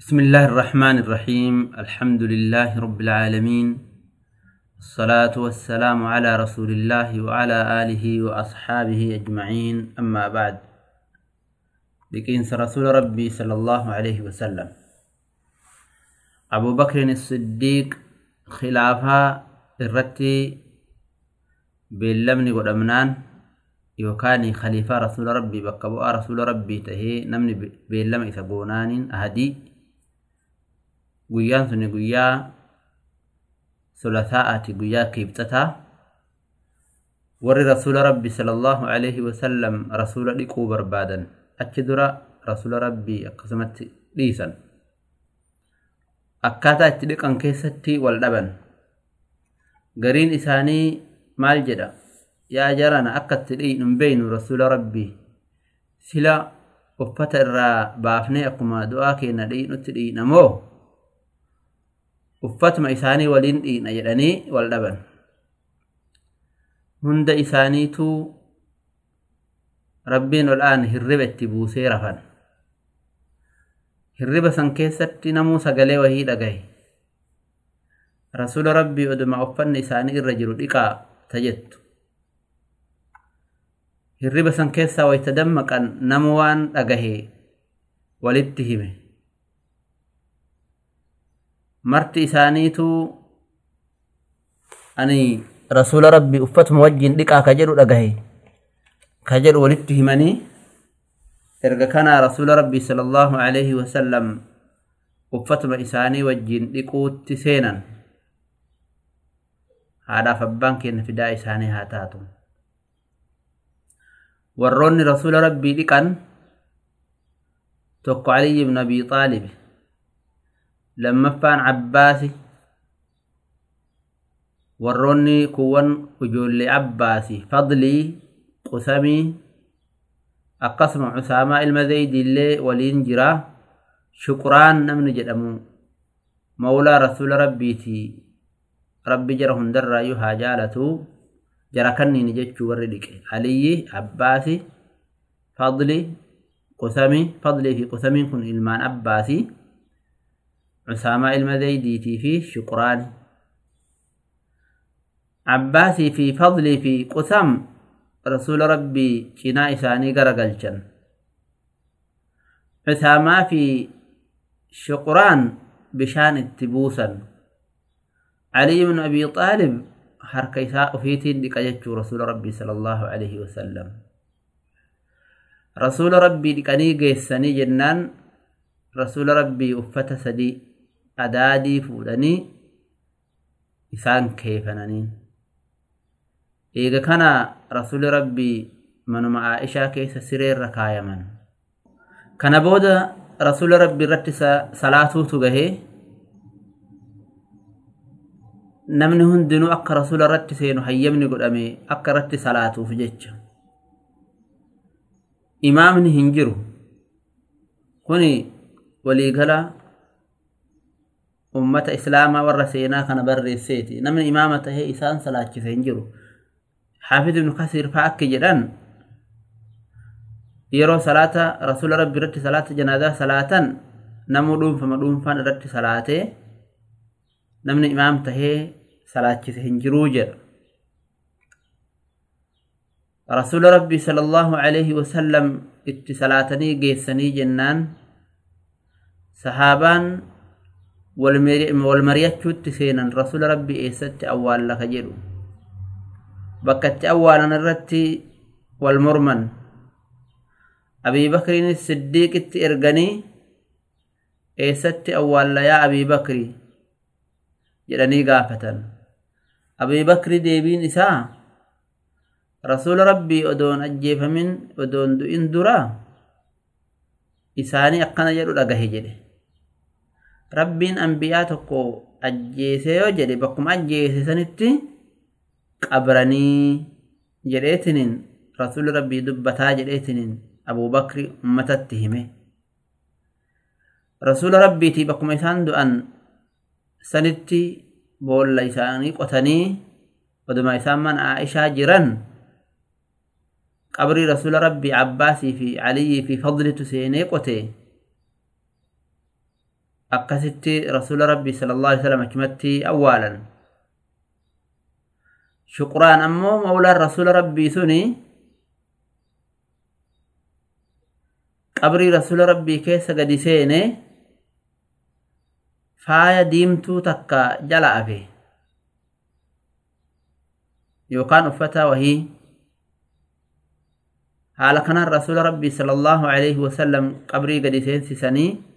بسم الله الرحمن الرحيم. الحمد لله رب العالمين. الصلاة والسلام على رسول الله وعلى آله وأصحابه أجمعين. أما بعد. بكين رسول ربي صلى الله عليه وسلم. أبو بكر الصديق خلافها الرتي باللمن قدمنان يوكاني خليفة رسول ربي بكبوا رسول ربي تهي. نمني باللم إذا أهدي. Guyyaan suni guyyaa sulasaa'aati guyyaa kiibxataa warri rasuula rabbi sallallahu alaihi wasallam rasuula dhiquu barbaadan achi dura rasuula rabbii akkasumatti dhiisan akkaataa itti dhiqan keessatti wal dhaban gariin isaanii maal jedha yaa jarana akka itti dhiinu hin beeynu rasuula rabbii sila uffata irraa baafnee akkuma du'aa keenya dhiinutti dhiinamoo uffatuma isaanii waliin dhiina jedhanii wal dhaban hunda isaaniituu rabbiin ol'aan hirriba itti buusee rafan hirriba san keessatti namuu sagalee wahii dhagahe rasuula rabbii oduma uffanni isaanii irra jiru dhiqaa tajettu hirriba san keessaa wayta dammaqan namu waan dhagahe walitti hime marti isaaniituu ani rasuula rabbii uffatuma wajjin dhiqaa ka jedhu dhagahe ka jedhu walitti himanii erga kanaa rasuula rabbii sala allahu alaihi wasallam uffatuma isaanii wajjin dhiquutti seenan haadhaaf abbaan keenya fidaa isaanii haa taatu warroonni rasuula rabbii dhiqan tokko aliyi ibnu abii xaalibi لما لمفان عباسي وروني كون وجولي عباسي فضلي قسمي أقسم عسامة المزيد اللي ولينجرا شكران نمن جدمو مولا رسول ربيتي ربي جرهم در يها جالتو جركني نجد وردك علي عباسي فضلي قسمي فضلي في قسمي كن إلمان عباسي عسامة المذيديتي في شكران. عباسي في فضلي في قسم. رسول ربي كنا إساني قرقلشن عسامة في شكران بشان التبوسا علي بن أبي طالب حركيساء فيتين لكجتش رسول ربي صلى الله عليه وسلم. رسول ربي لكني قيسني جنان. رسول ربي أفت سدي. Adaadii fuudhanii isaan keefananiin eega kana rasuli rabbii manuma aa'ishaa keessa sireerra kaayaman. Kana booda rasuli rabbii irratti salaatuutu gahee namni hundinuu akka rasula irratti seenu hayyamni godhame akka irratti salaatuuf jecha. Imaamni hin jiru. Kuni waliigala ummata islaamaa warra seenaa kana barreesseeti namni imaama tahee isaan salaachise hin jiru xaafid ibnu kasiir faa akki jedhan yeroo salaata rasuula rabbi irratti salaata janaazaa salaatan namuu dhuunfama dhuunfaan irratti salaatee namni imaam tahee salaachise hin jiruu jedha rasuula rabbii sala allahu alayhi wasallam itti salaatanii geessanii jennaan sahaabaan wal mari'achuutti seenan rasuula rabbii eessatti awwaalla ka jedhu? Bakka itti awwaalan irratti wal morman. Abii bakriin siddiiqitti erganii eessatti awwaalla yaa abii bakri jedhanii gaafatan. Abii bakri deebiin isaa rasuula rabbii odoon ajjeefamin odoon du'in dura isaanii akkana jedhu dhagahe jedhe rabbiin anbiyaa tokko ajjeese yoo jedhe bakkuma ajjeese sanitti qabranii jedheetiniin rasuuli rabbii dubbataa jedheetiniin abuubakri ummatatti hime. Rasuula rabbiitii bakkuma isaan du'an sanitti boolla isaanii qotanii oduma isaan mana aa'ishaa jiran qabrii rasuula rabbii abbaasii fi aliyii fi fadlitu seenee qote أقست رسول ربي صلى الله عليه وسلم كمتي أولا. شكران أمو مولا رسول ربي سني قبري رسول ربي كيس قد سيني. فايا ديمتو تكا جلع به يوكان أفتا وهي. كان رسول ربي صلى الله عليه وسلم قبري قد سيني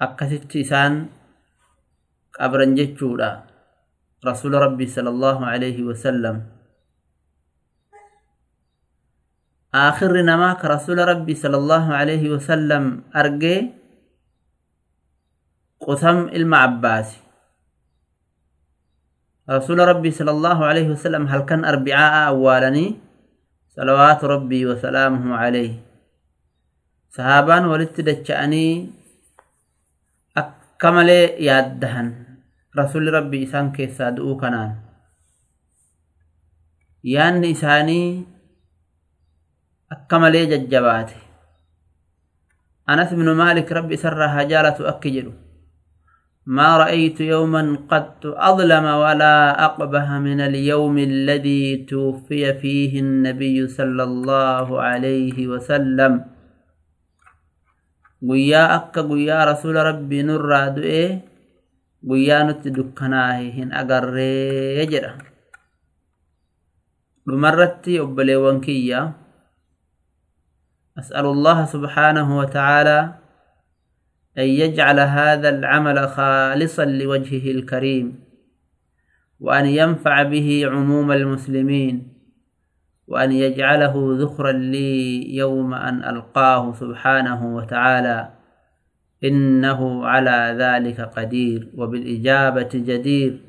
akkasitti isaan qabran jechuudha. Rasuula rabbii sallallahu alaihi wasallam آخر نما كرسول ربي صلى الله عليه وسلم أرجي قسم المعباس رسول ربي صلى الله عليه وسلم هل كان أربعاء أولاني صلوات ربي وسلامه عليه صحابان ولدت دجأني أكمل يادهن رسول ربي إسان كيسا دعو كنان يان إساني anas ibnu maalik rabbi isarraa haa jaalatu akki jedhu. ما رأيت يوما قد أظلم ولا أقبح من اليوم الذي توفي فيه النبي صلى الله عليه وسلم قيا أكا قيا رسول ربي نرى دئي قيا نتدكناه هن أقرر يجرى لمرتي أبلي وانكيا أسأل الله سبحانه وتعالى أن يجعل هذا العمل خالصا لوجهه الكريم وأن ينفع به عموم المسلمين وأن يجعله ذخرا لي يوم أن ألقاه سبحانه وتعالى. إنه على ذلك قدير وبالإجابة جدير.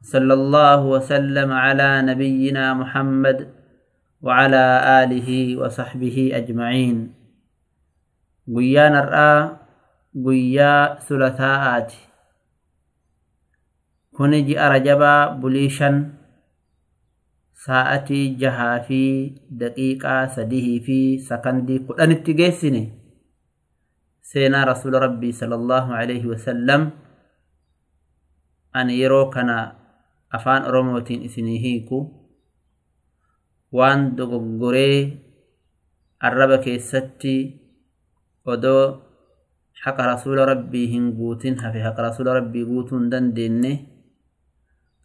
صلى الله وسلم على نبينا محمد وعلى آله وصحبه أجمعين. قيا نرآ قيا ثلاثاءات كنجي أرجبا بليشا ساعتي جها في دقيقة سديه في سكندي قرآن التقيسني سينا رسول ربي صلى الله عليه وسلم أن يرو كان أفان أروموتين إسنيهيكو waan dogoggoree arraba keessatti odoo haqa rasuula rabbii hin guutin hafe haqa rasuula rabbii guutuu hin dandeenye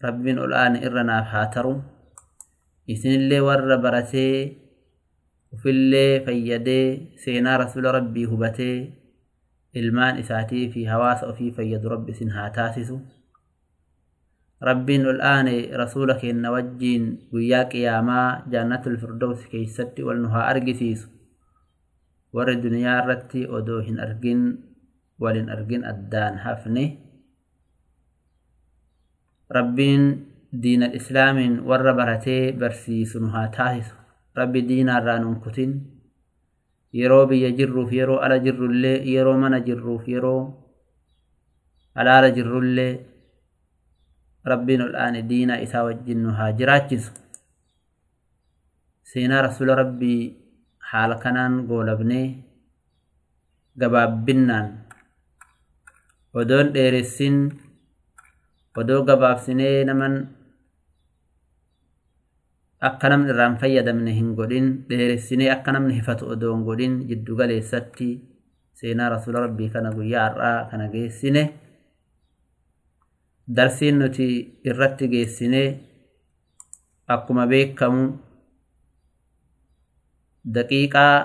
rabbiin ol aane irra naaf haa taru isinillee warra baratee ufillee fayyadee seenaa rasuula rabbii hubatee ilmaan isaatii fi hawaasa ofii fayyadu rabbi isin haa taasisu. Rabbiin ol aane rasuula keenna wajjiin guyyaa qiyaamaa jaannatul firdawsi keeysatti wal nu haa argisiisu. Warri duniyaa irratti odoo hin argin walin argin addaan hafne. Rabbiin diina islaamiin warra baratee barsiisu nu haa taasisu rabbi diinaarraa nun kutin yeroo biyya jirruuf yeroo ala jirrullee yeroo mana jirruuf yeroo alaala jirrullee rabbiin ol aane diinaa isaa wajjin nu haa jiraachisu seenaa rasuula rabbii haala kanaan goolabnee gabaabbinnaan odoon dheeressin odoo gabaabsinee naman akka namni irraan fayyadamne hin godhin dheeressinee akka namni hifatu odoo hin godhin jiddu galeessatti seenaa rasuula rabbii kana guyyaa har'aa kana geessine darsiin nuti irratti geessinee akkuma beekamu daqiiqaa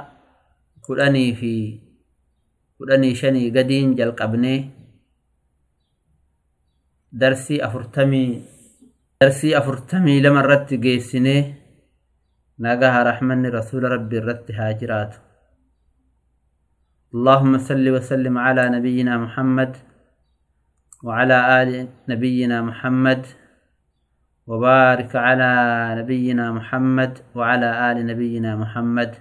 kudhanii fi kudhanii shanii gadiin jalqabnee darsii afurtamii afurtamii lama irratti geessinee nagaha rahmanni rasuula rabbii irratti haa jiraatu اللهم صل وسلم على نبينا محمد وعلى آل نبينا محمد وبارك على نبينا محمد وعلى آل نبينا محمد.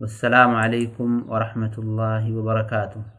والسلام عليكم ورحمة الله وبركاته.